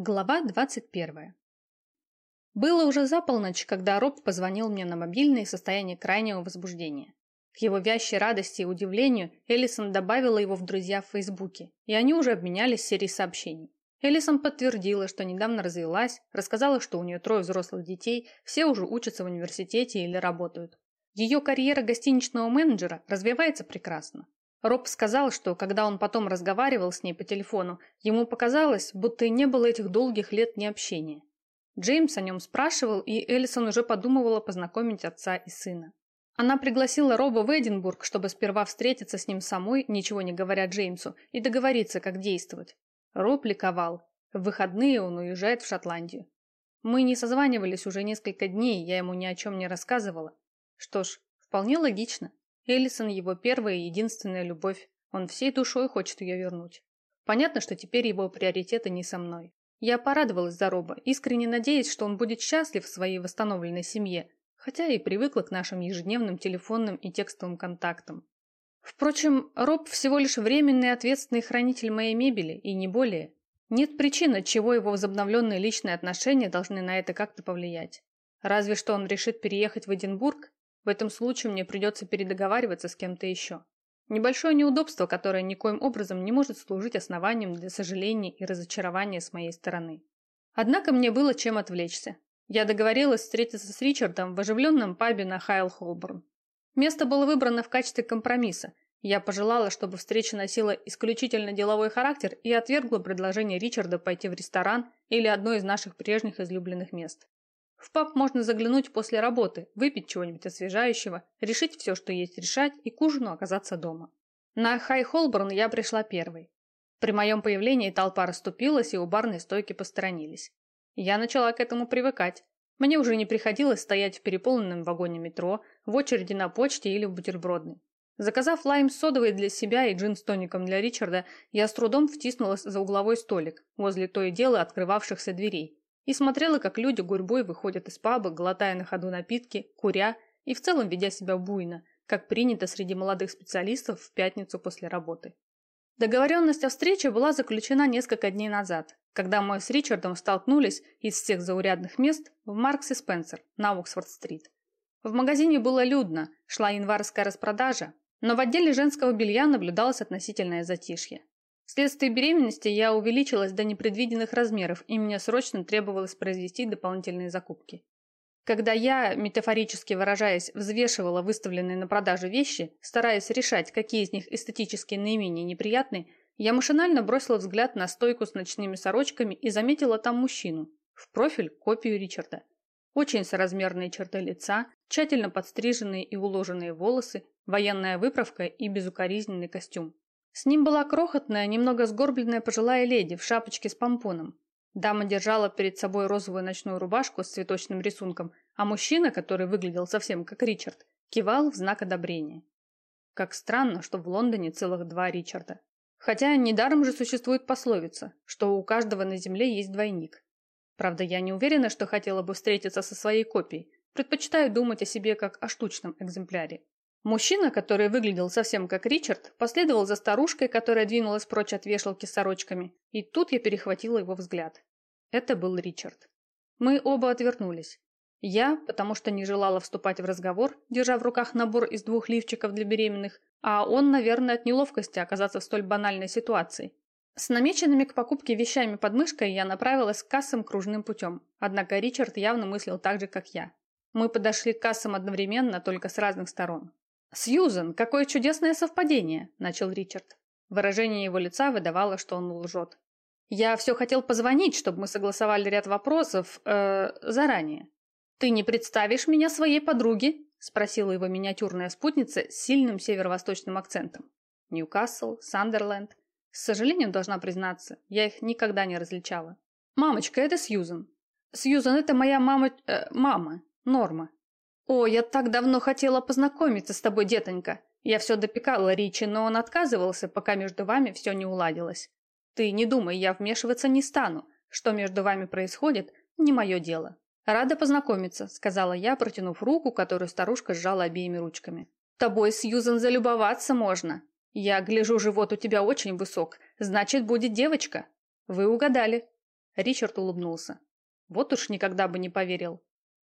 Глава 21. Было уже за полночь, когда Роб позвонил мне на мобильный в состоянии крайнего возбуждения. К его вящей радости и удивлению Эллисон добавила его в друзья в Фейсбуке, и они уже обменялись серией сообщений. Эллисон подтвердила, что недавно развелась, рассказала, что у нее трое взрослых детей, все уже учатся в университете или работают. Ее карьера гостиничного менеджера развивается прекрасно. Роб сказал, что когда он потом разговаривал с ней по телефону, ему показалось, будто и не было этих долгих лет необщения. Джеймс о нем спрашивал, и Эллисон уже подумывала познакомить отца и сына. Она пригласила Роба в Эдинбург, чтобы сперва встретиться с ним самой, ничего не говоря Джеймсу, и договориться, как действовать. Роб ликовал. В выходные он уезжает в Шотландию. Мы не созванивались уже несколько дней, я ему ни о чем не рассказывала. Что ж, вполне логично. Эллисон его первая и единственная любовь. Он всей душой хочет ее вернуть. Понятно, что теперь его приоритеты не со мной. Я порадовалась за Роба, искренне надеясь, что он будет счастлив в своей восстановленной семье, хотя и привыкла к нашим ежедневным телефонным и текстовым контактам. Впрочем, Роб всего лишь временный ответственный хранитель моей мебели, и не более. Нет причин, чего его возобновленные личные отношения должны на это как-то повлиять. Разве что он решит переехать в Эдинбург в этом случае мне придется передоговариваться с кем-то еще. Небольшое неудобство, которое никоим образом не может служить основанием для сожаления и разочарования с моей стороны. Однако мне было чем отвлечься. Я договорилась встретиться с Ричардом в оживленном пабе на Хайл Холборн. Место было выбрано в качестве компромисса. Я пожелала, чтобы встреча носила исключительно деловой характер и отвергла предложение Ричарда пойти в ресторан или одно из наших прежних излюбленных мест. В паб можно заглянуть после работы, выпить чего-нибудь освежающего, решить все, что есть решать, и к ужину оказаться дома. На Хай Холборн я пришла первой. При моем появлении толпа расступилась, и у барной стойки посторонились. Я начала к этому привыкать. Мне уже не приходилось стоять в переполненном вагоне метро, в очереди на почте или в бутербродной. Заказав лайм содовый для себя и джин с тоником для Ричарда, я с трудом втиснулась за угловой столик, возле то и дело открывавшихся дверей, и смотрела, как люди гурьбой выходят из паба, глотая на ходу напитки, куря и в целом ведя себя буйно, как принято среди молодых специалистов в пятницу после работы. Договоренность о встрече была заключена несколько дней назад, когда мы с Ричардом столкнулись из всех заурядных мест в Маркс и Спенсер на Оксфорд-стрит. В магазине было людно, шла январская распродажа, но в отделе женского белья наблюдалось относительное затишье. Вследствие беременности я увеличилась до непредвиденных размеров, и мне срочно требовалось произвести дополнительные закупки. Когда я, метафорически выражаясь, взвешивала выставленные на продажу вещи, стараясь решать, какие из них эстетически наименее неприятны, я машинально бросила взгляд на стойку с ночными сорочками и заметила там мужчину, в профиль копию Ричарда. Очень соразмерные черты лица, тщательно подстриженные и уложенные волосы, военная выправка и безукоризненный костюм. С ним была крохотная, немного сгорбленная пожилая леди в шапочке с помпоном. Дама держала перед собой розовую ночную рубашку с цветочным рисунком, а мужчина, который выглядел совсем как Ричард, кивал в знак одобрения. Как странно, что в Лондоне целых два Ричарда. Хотя недаром же существует пословица, что у каждого на земле есть двойник. Правда, я не уверена, что хотела бы встретиться со своей копией. Предпочитаю думать о себе как о штучном экземпляре. Мужчина, который выглядел совсем как Ричард, последовал за старушкой, которая двинулась прочь от вешалки с сорочками, и тут я перехватила его взгляд. Это был Ричард. Мы оба отвернулись. Я, потому что не желала вступать в разговор, держа в руках набор из двух лифчиков для беременных, а он, наверное, от неловкости оказаться в столь банальной ситуации. С намеченными к покупке вещами под мышкой я направилась к кассам кружным путем, однако Ричард явно мыслил так же, как я. Мы подошли к кассам одновременно, только с разных сторон. «Сьюзен, какое чудесное совпадение!» – начал Ричард. Выражение его лица выдавало, что он лжет. «Я все хотел позвонить, чтобы мы согласовали ряд вопросов э, заранее. Ты не представишь меня своей подруге?» – спросила его миниатюрная спутница с сильным северо-восточным акцентом. Ньюкасл, Сандерленд. С сожалением должна признаться, я их никогда не различала. «Мамочка, это Сьюзен. Сьюзен, это моя мама... Э, мама, Норма. «О, я так давно хотела познакомиться с тобой, детонька. Я все допекала Ричи, но он отказывался, пока между вами все не уладилось. Ты не думай, я вмешиваться не стану. Что между вами происходит, не мое дело». «Рада познакомиться», — сказала я, протянув руку, которую старушка сжала обеими ручками. «Тобой, Сьюзан, залюбоваться можно. Я гляжу, живот у тебя очень высок. Значит, будет девочка». «Вы угадали». Ричард улыбнулся. Вот уж никогда бы не поверил.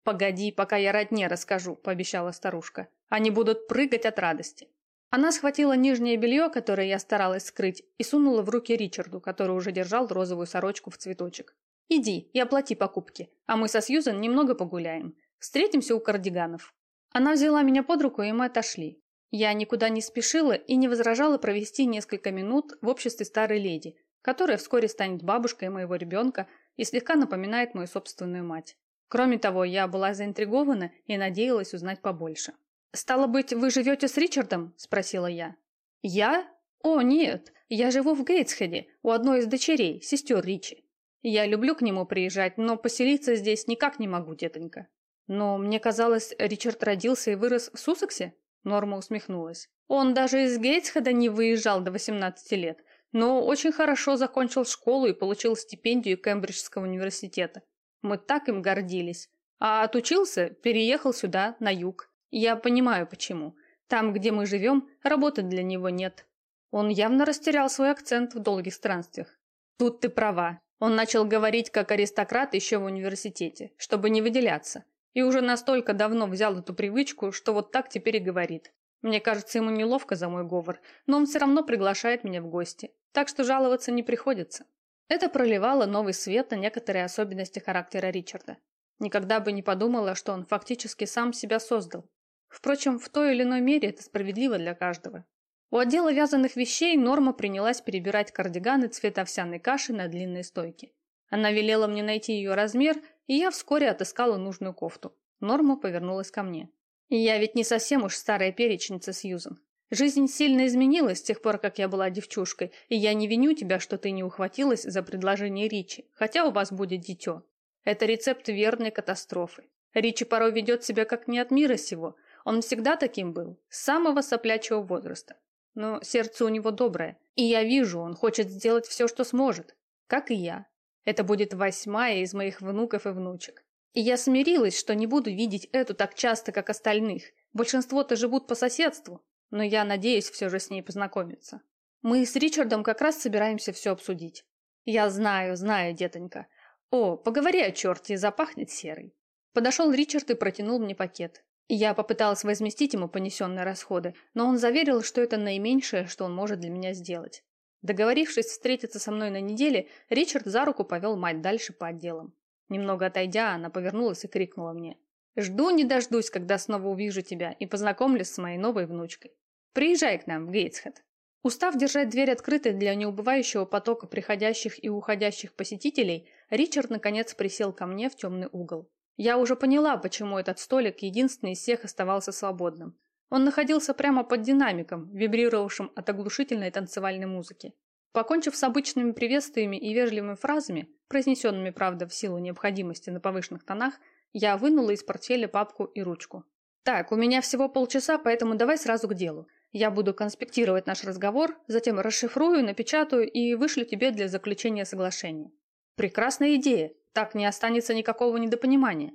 «Погоди, пока я родне расскажу», – пообещала старушка. «Они будут прыгать от радости». Она схватила нижнее белье, которое я старалась скрыть, и сунула в руки Ричарду, который уже держал розовую сорочку в цветочек. «Иди и оплати покупки, а мы со Сьюзен немного погуляем. Встретимся у кардиганов». Она взяла меня под руку, и мы отошли. Я никуда не спешила и не возражала провести несколько минут в обществе старой леди, которая вскоре станет бабушкой моего ребенка и слегка напоминает мою собственную мать. Кроме того, я была заинтригована и надеялась узнать побольше. «Стало быть, вы живете с Ричардом?» – спросила я. «Я? О, нет, я живу в Гейтсхеде, у одной из дочерей, сестер Ричи. Я люблю к нему приезжать, но поселиться здесь никак не могу, детонька». «Но мне казалось, Ричард родился и вырос в Сусексе?» Норма усмехнулась. «Он даже из Гейтсхеда не выезжал до 18 лет, но очень хорошо закончил школу и получил стипендию Кембриджского университета. Мы так им гордились. А отучился, переехал сюда, на юг. Я понимаю, почему. Там, где мы живем, работы для него нет. Он явно растерял свой акцент в долгих странствиях. Тут ты права. Он начал говорить как аристократ еще в университете, чтобы не выделяться. И уже настолько давно взял эту привычку, что вот так теперь и говорит. Мне кажется, ему неловко за мой говор, но он все равно приглашает меня в гости. Так что жаловаться не приходится. Это проливало новый свет на некоторые особенности характера Ричарда. Никогда бы не подумала, что он фактически сам себя создал. Впрочем, в той или иной мере это справедливо для каждого. У отдела вязаных вещей Норма принялась перебирать кардиганы цвета овсяной каши на длинной стойке. Она велела мне найти ее размер, и я вскоре отыскала нужную кофту. Норма повернулась ко мне. я ведь не совсем уж старая перечница Сьюзан. Жизнь сильно изменилась с тех пор, как я была девчушкой, и я не виню тебя, что ты не ухватилась за предложение Ричи, хотя у вас будет дитё. Это рецепт верной катастрофы. Ричи порой ведет себя как не от мира сего. Он всегда таким был, с самого соплячего возраста. Но сердце у него доброе, и я вижу, он хочет сделать все, что сможет. Как и я. Это будет восьмая из моих внуков и внучек. И я смирилась, что не буду видеть эту так часто, как остальных. Большинство-то живут по соседству, но я надеюсь все же с ней познакомиться. Мы с Ричардом как раз собираемся все обсудить. Я знаю, знаю, детонька. О, поговори о черте, запахнет серый. Подошел Ричард и протянул мне пакет. Я попыталась возместить ему понесенные расходы, но он заверил, что это наименьшее, что он может для меня сделать. Договорившись встретиться со мной на неделе, Ричард за руку повел мать дальше по отделам. Немного отойдя, она повернулась и крикнула мне. Жду не дождусь, когда снова увижу тебя и познакомлюсь с моей новой внучкой. Приезжай к нам в Гейтсхед. Устав держать дверь открытой для неубывающего потока приходящих и уходящих посетителей, Ричард наконец присел ко мне в темный угол. Я уже поняла, почему этот столик единственный из всех оставался свободным. Он находился прямо под динамиком, вибрировавшим от оглушительной танцевальной музыки. Покончив с обычными приветствиями и вежливыми фразами, произнесенными, правда, в силу необходимости на повышенных тонах, я вынула из портфеля папку и ручку. «Так, у меня всего полчаса, поэтому давай сразу к делу. Я буду конспектировать наш разговор, затем расшифрую, напечатаю и вышлю тебе для заключения соглашения». «Прекрасная идея. Так не останется никакого недопонимания».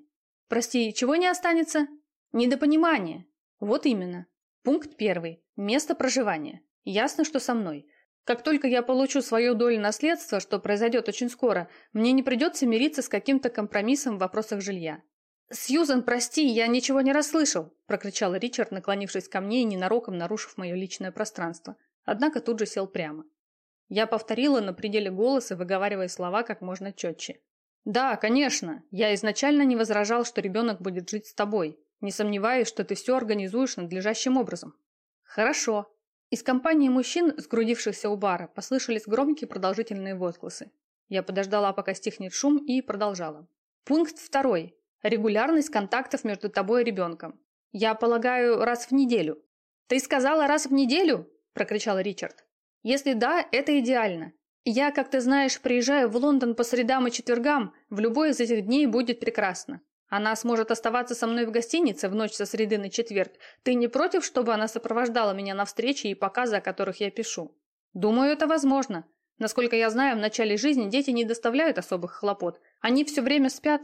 «Прости, чего не останется?» «Недопонимание». «Вот именно. Пункт первый. Место проживания. Ясно, что со мной. Как только я получу свою долю наследства, что произойдет очень скоро, мне не придется мириться с каким-то компромиссом в вопросах жилья. «Сьюзан, прости, я ничего не расслышал!» – прокричал Ричард, наклонившись ко мне и ненароком нарушив мое личное пространство. Однако тут же сел прямо. Я повторила на пределе голоса, выговаривая слова как можно четче. «Да, конечно. Я изначально не возражал, что ребенок будет жить с тобой. Не сомневаюсь, что ты все организуешь надлежащим образом». «Хорошо». Из компании мужчин, сгрудившихся у бара, послышались громкие продолжительные возгласы. Я подождала, пока стихнет шум, и продолжала. Пункт второй. Регулярность контактов между тобой и ребенком. Я полагаю, раз в неделю. Ты сказала раз в неделю? Прокричал Ричард. Если да, это идеально. Я, как ты знаешь, приезжаю в Лондон по средам и четвергам, в любой из этих дней будет прекрасно. Она сможет оставаться со мной в гостинице в ночь со среды на четверг. Ты не против, чтобы она сопровождала меня на встречи и показы, о которых я пишу? Думаю, это возможно. Насколько я знаю, в начале жизни дети не доставляют особых хлопот. Они все время спят,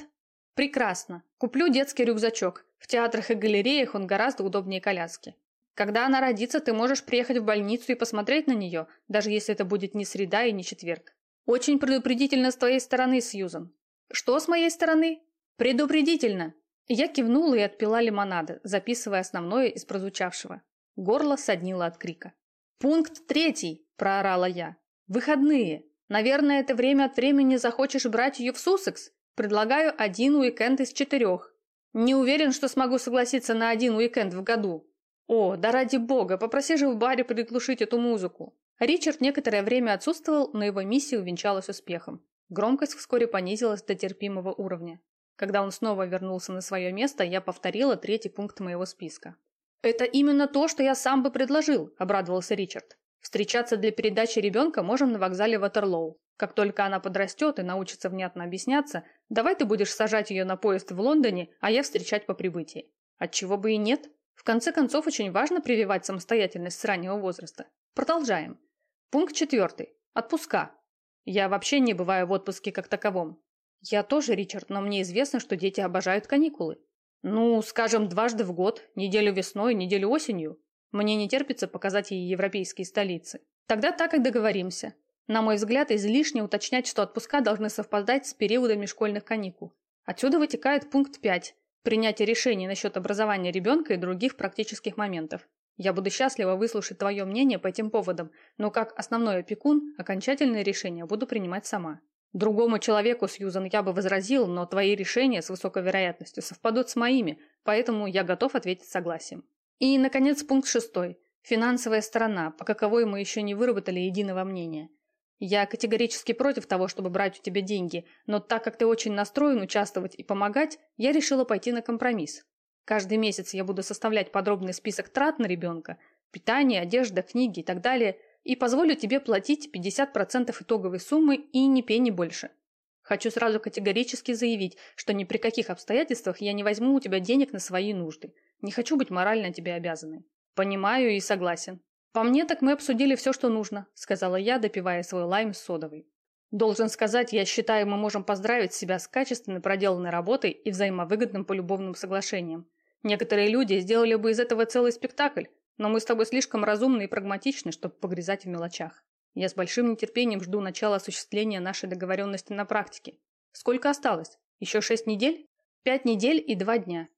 Прекрасно. Куплю детский рюкзачок. В театрах и галереях он гораздо удобнее коляски. Когда она родится, ты можешь приехать в больницу и посмотреть на нее, даже если это будет не среда и не четверг. Очень предупредительно с твоей стороны, Сьюзан. Что с моей стороны? Предупредительно. Я кивнула и отпила лимонада, записывая основное из прозвучавшего. Горло соднило от крика. «Пункт третий!» – проорала я. «Выходные. Наверное, ты время от времени захочешь брать ее в Суссекс. Предлагаю один уикенд из четырех. Не уверен, что смогу согласиться на один уикенд в году. О, да ради бога, попроси же в баре приглушить эту музыку. Ричард некоторое время отсутствовал, но его миссия увенчалась успехом. Громкость вскоре понизилась до терпимого уровня. Когда он снова вернулся на свое место, я повторила третий пункт моего списка. «Это именно то, что я сам бы предложил», – обрадовался Ричард. «Встречаться для передачи ребенка можем на вокзале Ватерлоу. Как только она подрастет и научится внятно объясняться, давай ты будешь сажать ее на поезд в Лондоне, а я встречать по прибытии. Отчего бы и нет. В конце концов, очень важно прививать самостоятельность с раннего возраста. Продолжаем. Пункт четвертый. Отпуска. Я вообще не бываю в отпуске как таковом. Я тоже, Ричард, но мне известно, что дети обожают каникулы. Ну, скажем, дважды в год, неделю весной, неделю осенью. Мне не терпится показать ей европейские столицы. Тогда так и договоримся. На мой взгляд, излишне уточнять, что отпуска должны совпадать с периодами школьных каникул. Отсюда вытекает пункт 5 – принятие решений насчет образования ребенка и других практических моментов. Я буду счастлива выслушать твое мнение по этим поводам, но как основной опекун окончательные решения буду принимать сама. Другому человеку, Сьюзан, я бы возразил, но твои решения с высокой вероятностью совпадут с моими, поэтому я готов ответить согласием. И, наконец, пункт шестой. Финансовая сторона, по каковой мы еще не выработали единого мнения. Я категорически против того, чтобы брать у тебя деньги, но так как ты очень настроен участвовать и помогать, я решила пойти на компромисс. Каждый месяц я буду составлять подробный список трат на ребенка, питание, одежда, книги и так далее, и позволю тебе платить 50% итоговой суммы и ни пени больше. Хочу сразу категорически заявить, что ни при каких обстоятельствах я не возьму у тебя денег на свои нужды. Не хочу быть морально тебе обязанной. Понимаю и согласен. «По мне, так мы обсудили все, что нужно», – сказала я, допивая свой лайм с содовой. «Должен сказать, я считаю, мы можем поздравить себя с качественно проделанной работой и взаимовыгодным полюбовным соглашением. Некоторые люди сделали бы из этого целый спектакль, но мы с тобой слишком разумны и прагматичны, чтобы погрязать в мелочах. Я с большим нетерпением жду начала осуществления нашей договоренности на практике. Сколько осталось? Еще шесть недель? Пять недель и два дня.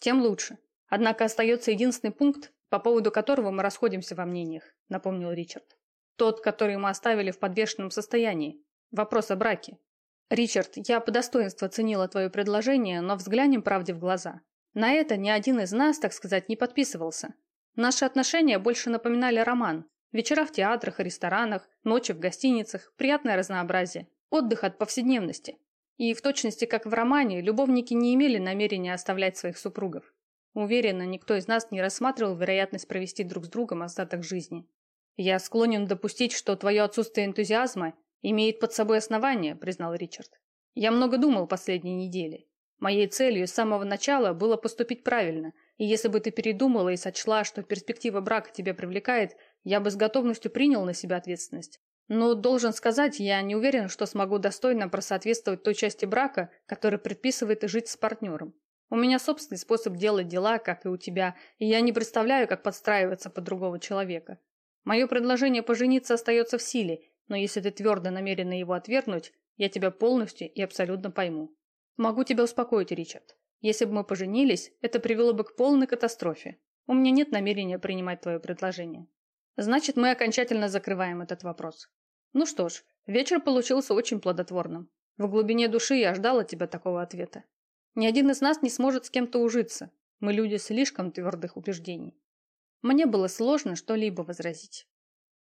Тем лучше. Однако остается единственный пункт, по поводу которого мы расходимся во мнениях», — напомнил Ричард. «Тот, который мы оставили в подвешенном состоянии. Вопрос о браке». «Ричард, я по достоинству оценила твое предложение, но взглянем правде в глаза. На это ни один из нас, так сказать, не подписывался. Наши отношения больше напоминали роман. Вечера в театрах и ресторанах, ночи в гостиницах, приятное разнообразие, отдых от повседневности. И в точности, как в романе, любовники не имели намерения оставлять своих супругов. Уверена, никто из нас не рассматривал вероятность провести друг с другом остаток жизни. Я склонен допустить, что твое отсутствие энтузиазма имеет под собой основание, признал Ричард. Я много думал последние недели. Моей целью с самого начала было поступить правильно, и если бы ты передумала и сочла, что перспектива брака тебя привлекает, я бы с готовностью принял на себя ответственность. Но, должен сказать, я не уверен, что смогу достойно просоответствовать той части брака, которая предписывает жить с партнером. У меня собственный способ делать дела, как и у тебя, и я не представляю, как подстраиваться под другого человека. Мое предложение пожениться остается в силе, но если ты твердо намерена его отвергнуть, я тебя полностью и абсолютно пойму. Могу тебя успокоить, Ричард. Если бы мы поженились, это привело бы к полной катастрофе. У меня нет намерения принимать твое предложение. Значит, мы окончательно закрываем этот вопрос. Ну что ж, вечер получился очень плодотворным. В глубине души я ждала тебя такого ответа. Ни один из нас не сможет с кем-то ужиться. Мы люди слишком твердых убеждений. Мне было сложно что-либо возразить.